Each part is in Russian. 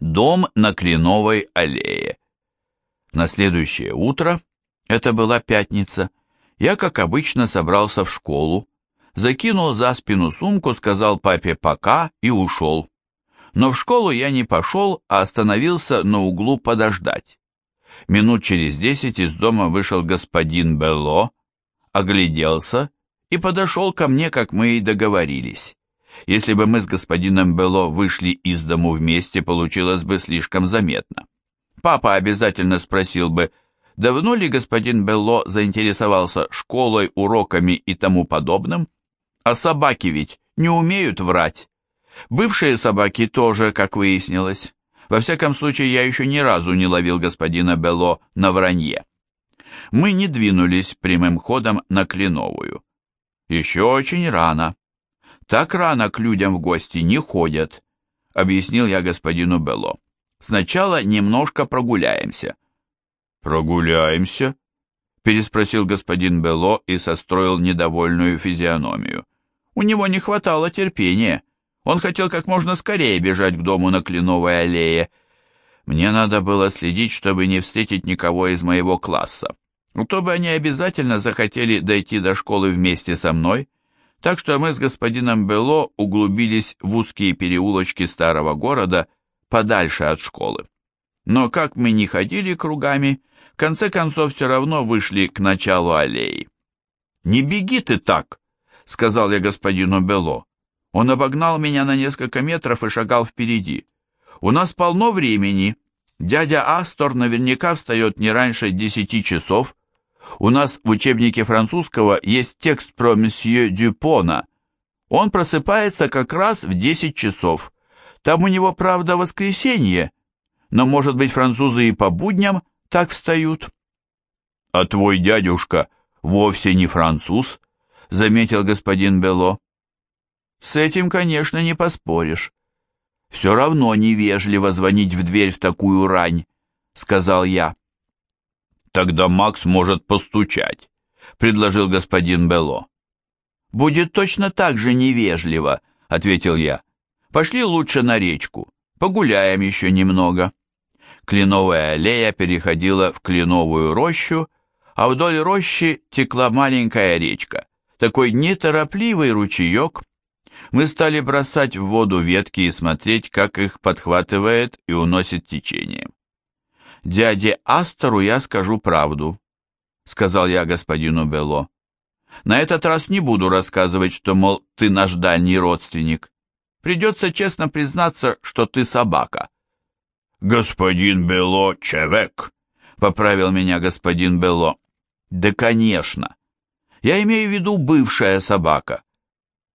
Дом на Кленовой аллее. На следующее утро, это была пятница, я, как обычно, собрался в школу, закинул за спину сумку, сказал папе «пока» и ушел. Но в школу я не пошел, а остановился на углу подождать. Минут через десять из дома вышел господин Белло, огляделся и подошел ко мне, как мы и договорились. Если бы мы с господином Бело вышли из дому вместе, получилось бы слишком заметно. Папа обязательно спросил бы, давно ли господин Белло заинтересовался школой, уроками и тому подобным? А собаки ведь не умеют врать. Бывшие собаки тоже, как выяснилось. Во всяком случае, я еще ни разу не ловил господина Белло на вранье. Мы не двинулись прямым ходом на Кленовую. Еще очень рано. Так рано к людям в гости не ходят, объяснил я господину Белло. Сначала немножко прогуляемся. Прогуляемся? переспросил господин Белло и состроил недовольную физиономию. У него не хватало терпения. Он хотел как можно скорее бежать к дому на Кленовой аллее. Мне надо было следить, чтобы не встретить никого из моего класса. Ну, то бы они обязательно захотели дойти до школы вместе со мной, так что мы с господином Бело углубились в узкие переулочки старого города, подальше от школы. Но как мы ни ходили кругами, в конце концов все равно вышли к началу аллеи. «Не беги ты так!» — сказал я господину Бело. Он обогнал меня на несколько метров и шагал впереди. «У нас полно времени. Дядя Астор наверняка встает не раньше десяти часов, у нас в учебнике французского есть текст про месье Дюпона. Он просыпается как раз в 10 часов. Там у него, правда, воскресенье, но, может быть, французы и по будням так встают. А твой дядюшка вовсе не француз, заметил господин Бело. С этим, конечно, не поспоришь. Все равно невежливо звонить в дверь в такую рань, сказал я. «Тогда Макс может постучать», — предложил господин Бело. «Будет точно так же невежливо», — ответил я. «Пошли лучше на речку, погуляем еще немного». Кленовая аллея переходила в кленовую рощу, а вдоль рощи текла маленькая речка, такой неторопливый ручеек. Мы стали бросать в воду ветки и смотреть, как их подхватывает и уносит течением. «Дяде Астору я скажу правду», — сказал я господину Бело. «На этот раз не буду рассказывать, что, мол, ты наш дальний родственник. Придется честно признаться, что ты собака». «Господин Бело — человек», — поправил меня господин Бело. «Да, конечно. Я имею в виду бывшая собака.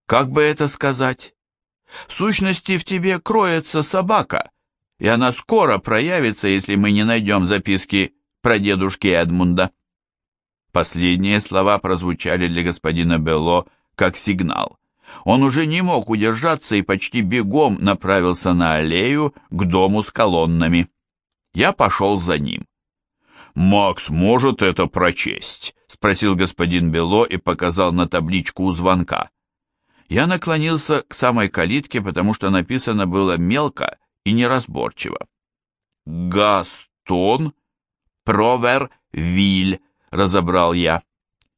Как бы это сказать? В сущности, в тебе кроется собака, и она скоро проявится, если мы не найдем записки про дедушки Эдмунда. Последние слова прозвучали для господина Белло как сигнал. Он уже не мог удержаться и почти бегом направился на аллею к дому с колоннами. Я пошел за ним. «Макс может это прочесть?» — спросил господин Бело и показал на табличку у звонка. Я наклонился к самой калитке, потому что написано было мелко и неразборчиво. «Гастон Провервиль», — разобрал я.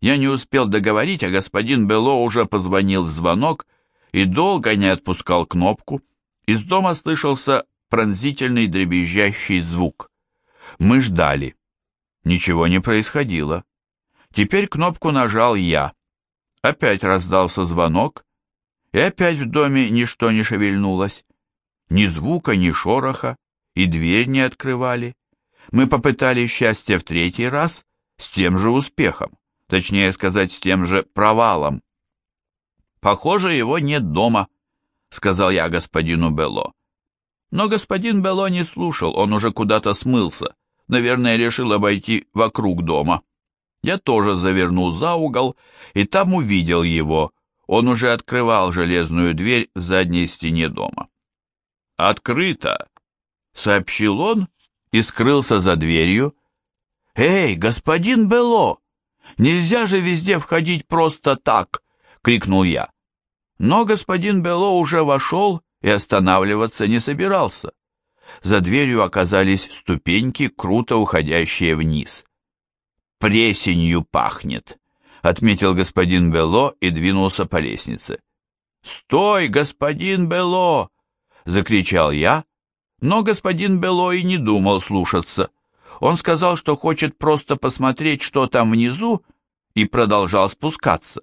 Я не успел договорить, а господин Бело уже позвонил в звонок и долго не отпускал кнопку. Из дома слышался пронзительный дребезжащий звук. Мы ждали. Ничего не происходило. Теперь кнопку нажал я. Опять раздался звонок, и опять в доме ничто не шевельнулось. Ни звука, ни шороха, и дверь не открывали. Мы попытали счастье в третий раз с тем же успехом, точнее сказать, с тем же провалом. «Похоже, его нет дома», — сказал я господину Бело. Но господин Бело не слушал, он уже куда-то смылся, наверное, решил обойти вокруг дома. Я тоже завернул за угол и там увидел его. Он уже открывал железную дверь в задней стене дома. «Открыто!» — сообщил он и скрылся за дверью. «Эй, господин Бело! Нельзя же везде входить просто так!» — крикнул я. Но господин Бело уже вошел и останавливаться не собирался. За дверью оказались ступеньки, круто уходящие вниз. «Пресенью пахнет», — отметил господин Бело и двинулся по лестнице. «Стой, господин Бело!» — закричал я, но господин Бело не думал слушаться. Он сказал, что хочет просто посмотреть, что там внизу, и продолжал спускаться.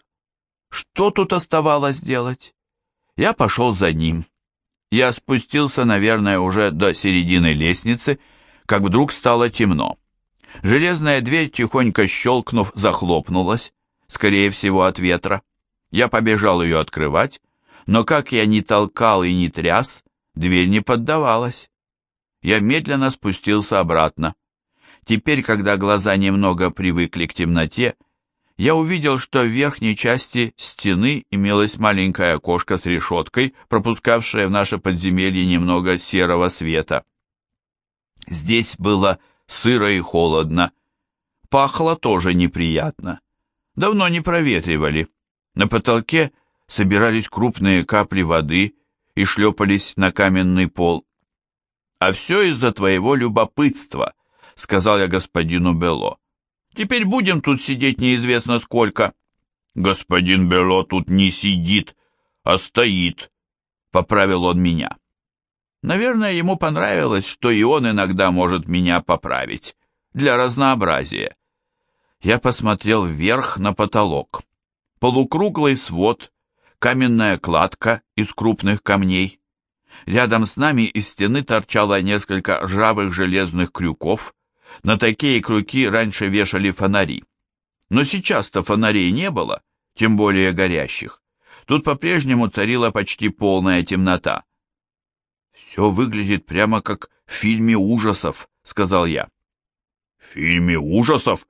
Что тут оставалось делать? Я пошел за ним. Я спустился, наверное, уже до середины лестницы, как вдруг стало темно. Железная дверь, тихонько щелкнув, захлопнулась, скорее всего, от ветра. Я побежал ее открывать, но как я ни толкал и ни тряс, дверь не поддавалась. Я медленно спустился обратно. Теперь, когда глаза немного привыкли к темноте, я увидел, что в верхней части стены имелось маленькое окошко с решеткой, пропускавшее в наше подземелье немного серого света. Здесь было сыро и холодно. Пахло тоже неприятно. Давно не проветривали. На потолке собирались крупные капли воды и шлепались на каменный пол. «А все из-за твоего любопытства», — сказал я господину Бело. «Теперь будем тут сидеть неизвестно сколько». «Господин Бело тут не сидит, а стоит», — поправил он меня. Наверное, ему понравилось, что и он иногда может меня поправить, для разнообразия. Я посмотрел вверх на потолок. Полукруглый свод, каменная кладка из крупных камней. Рядом с нами из стены торчало несколько ржавых железных крюков. На такие крюки раньше вешали фонари. Но сейчас-то фонарей не было, тем более горящих. Тут по-прежнему царила почти полная темнота. «Все выглядит прямо как в фильме ужасов», — сказал я. «В фильме ужасов?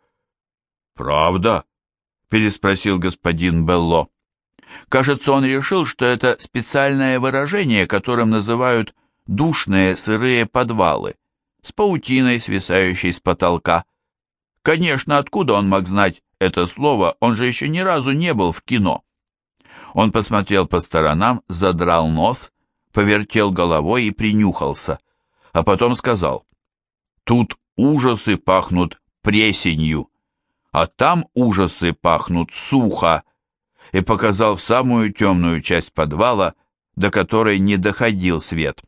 Правда?» — переспросил господин Белло. Кажется, он решил, что это специальное выражение, которым называют душные сырые подвалы, с паутиной, свисающей с потолка. Конечно, откуда он мог знать это слово, он же еще ни разу не был в кино. Он посмотрел по сторонам, задрал нос, повертел головой и принюхался, а потом сказал, «Тут ужасы пахнут пресенью, а там ужасы пахнут сухо» и показал в самую темную часть подвала, до которой не доходил свет.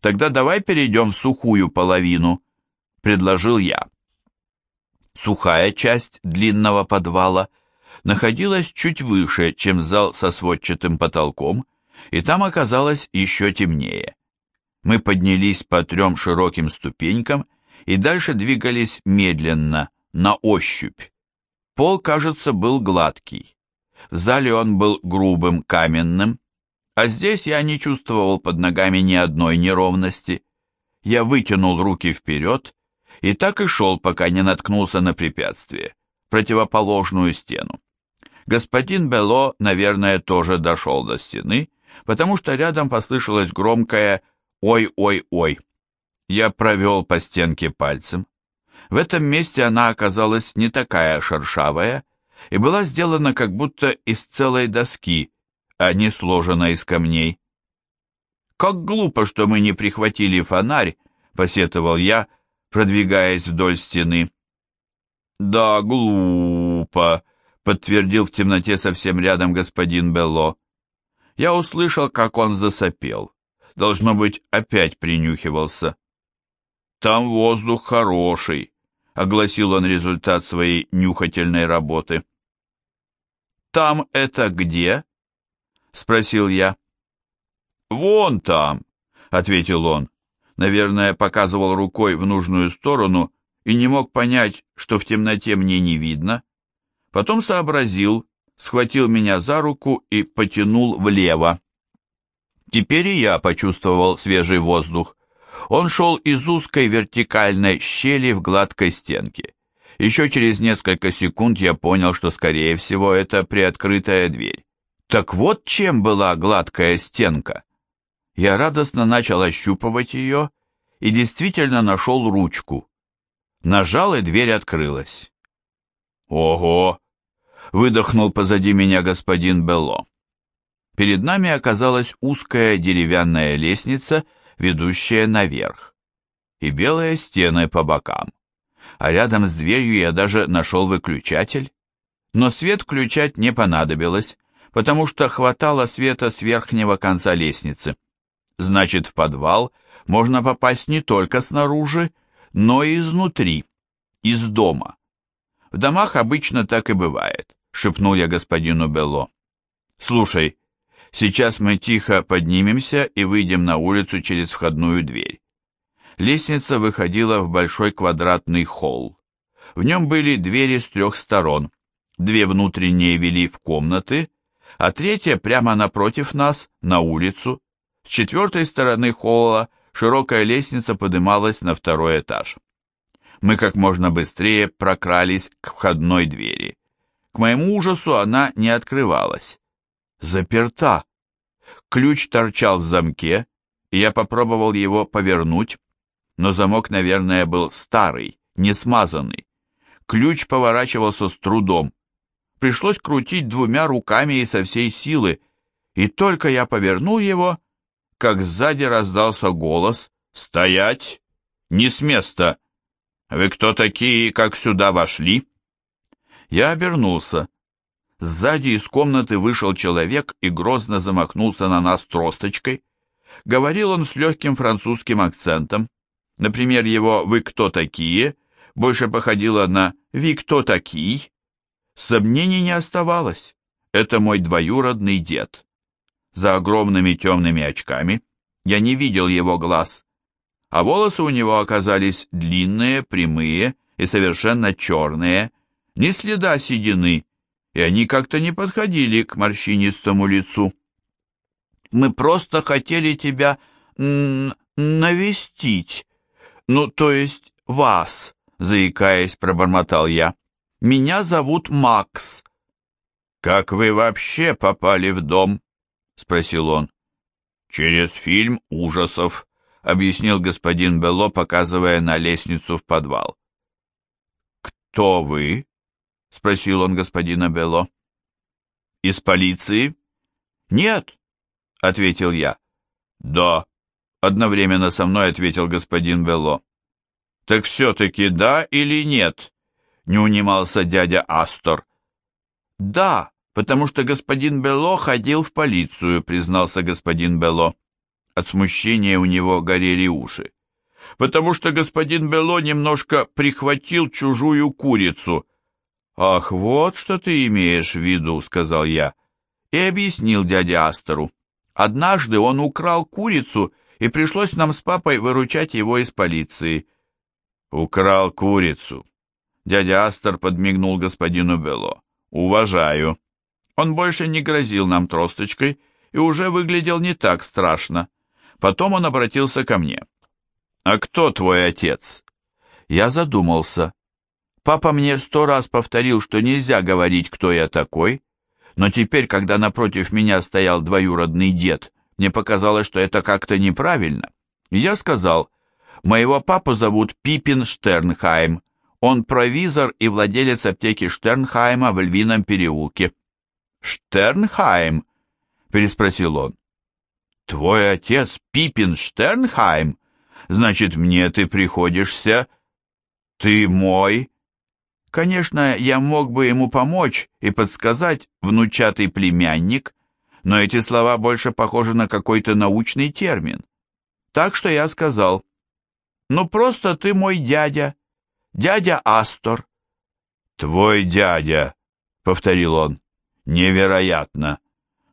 «Тогда давай перейдем в сухую половину», — предложил я. Сухая часть длинного подвала находилась чуть выше, чем зал со сводчатым потолком, и там оказалось еще темнее. Мы поднялись по трем широким ступенькам и дальше двигались медленно, на ощупь. Пол, кажется, был гладкий. В зале он был грубым, каменным, а здесь я не чувствовал под ногами ни одной неровности. Я вытянул руки вперед и так и шел, пока не наткнулся на препятствие, противоположную стену. Господин Бело, наверное, тоже дошел до стены, потому что рядом послышалось громкое «Ой-ой-ой». Я провел по стенке пальцем. В этом месте она оказалась не такая шершавая, и была сделана как будто из целой доски, а не сложена из камней. «Как глупо, что мы не прихватили фонарь», — посетовал я, продвигаясь вдоль стены. «Да, глупо», — подтвердил в темноте совсем рядом господин Белло. Я услышал, как он засопел. Должно быть, опять принюхивался. «Там воздух хороший», — огласил он результат своей нюхательной работы. «Там это где?» — спросил я. «Вон там», — ответил он. Наверное, показывал рукой в нужную сторону и не мог понять, что в темноте мне не видно. Потом сообразил, схватил меня за руку и потянул влево. Теперь и я почувствовал свежий воздух. Он шел из узкой вертикальной щели в гладкой стенке. Еще через несколько секунд я понял, что, скорее всего, это приоткрытая дверь. Так вот чем была гладкая стенка. Я радостно начал ощупывать ее и действительно нашел ручку. Нажал, и дверь открылась. «Ого!» — выдохнул позади меня господин Белло. Перед нами оказалась узкая деревянная лестница, ведущая наверх, и белые стены по бокам. А рядом с дверью я даже нашел выключатель. Но свет включать не понадобилось, потому что хватало света с верхнего конца лестницы. Значит, в подвал можно попасть не только снаружи, но и изнутри, из дома. В домах обычно так и бывает, шепнул я господину Белло. Слушай, сейчас мы тихо поднимемся и выйдем на улицу через входную дверь. Лестница выходила в большой квадратный холл. В нем были двери с трех сторон. Две внутренние вели в комнаты, а третья прямо напротив нас, на улицу. С четвертой стороны холла широкая лестница подымалась на второй этаж. Мы как можно быстрее прокрались к входной двери. К моему ужасу она не открывалась. Заперта. Ключ торчал в замке, и я попробовал его повернуть, но замок, наверное, был старый, не смазанный. Ключ поворачивался с трудом. Пришлось крутить двумя руками и со всей силы, и только я повернул его, как сзади раздался голос «Стоять! Не с места! Вы кто такие, как сюда вошли?» Я обернулся. Сзади из комнаты вышел человек и грозно замахнулся на нас тросточкой. Говорил он с легким французским акцентом. Например, его «Вы кто такие?» больше походило на «Ви кто такие?» Сомнений не оставалось. Это мой двоюродный дед. За огромными темными очками я не видел его глаз, а волосы у него оказались длинные, прямые и совершенно черные, ни следа седины, и они как-то не подходили к морщинистому лицу. «Мы просто хотели тебя навестить, ну, то есть вас», заикаясь, пробормотал я. «Меня зовут Макс». «Как вы вообще попали в дом?» — спросил он. «Через фильм ужасов», — объяснил господин Белло, показывая на лестницу в подвал. «Кто вы?» — спросил он господина Белло. «Из полиции?» «Нет», — ответил я. «Да», — одновременно со мной ответил господин Белло. «Так все-таки да или нет?» — не унимался дядя Астор. «Да», «Потому что господин Бело ходил в полицию», — признался господин Бело. От смущения у него горели уши. «Потому что господин Бело немножко прихватил чужую курицу». «Ах, вот что ты имеешь в виду», — сказал я, и объяснил дяде Астеру. «Однажды он украл курицу, и пришлось нам с папой выручать его из полиции». «Украл курицу». Дядя Астер подмигнул господину Бело. «Уважаю». Он больше не грозил нам тросточкой и уже выглядел не так страшно. Потом он обратился ко мне. «А кто твой отец?» Я задумался. Папа мне сто раз повторил, что нельзя говорить, кто я такой, но теперь, когда напротив меня стоял двоюродный дед, мне показалось, что это как-то неправильно. Я сказал, «Моего папу зовут Пипин Штернхайм. Он провизор и владелец аптеки Штернхайма в Львином переулке». «Штернхайм?» — переспросил он. «Твой отец Пипин Штернхайм? Значит, мне ты приходишься? Ты мой?» Конечно, я мог бы ему помочь и подсказать внучатый племянник, но эти слова больше похожи на какой-то научный термин. Так что я сказал, «Ну, просто ты мой дядя, дядя Астор». «Твой дядя», — повторил он. Невероятно.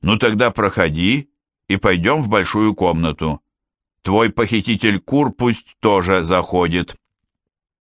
Ну тогда проходи и пойдем в большую комнату. Твой похититель кур пусть тоже заходит.